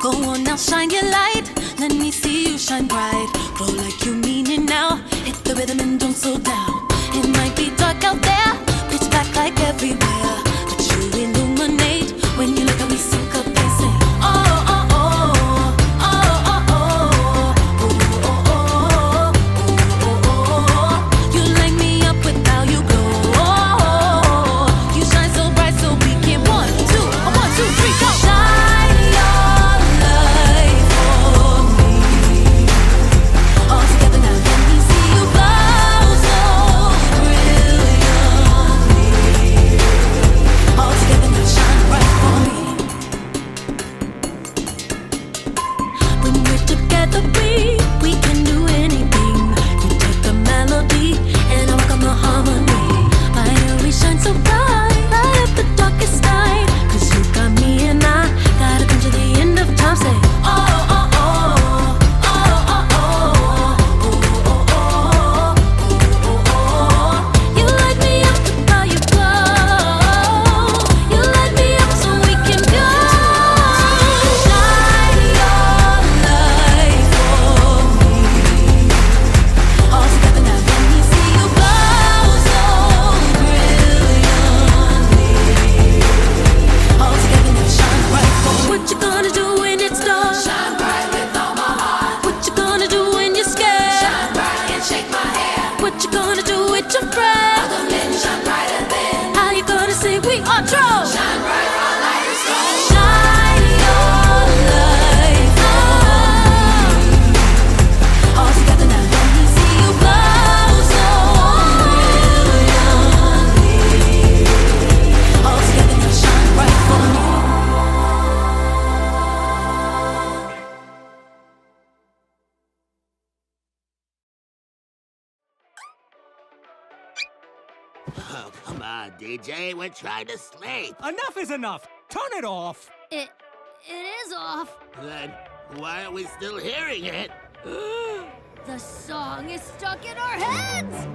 Go on now, shine your light. Let me see you shine bright. Roll like you mean it now. Hit the rhythm and don't slow down. What you gonna do? Oh, come on, DJ. We're trying to sleep. Enough is enough. Turn it off. It, it is off. Then why are we still hearing it? the song is stuck in our heads.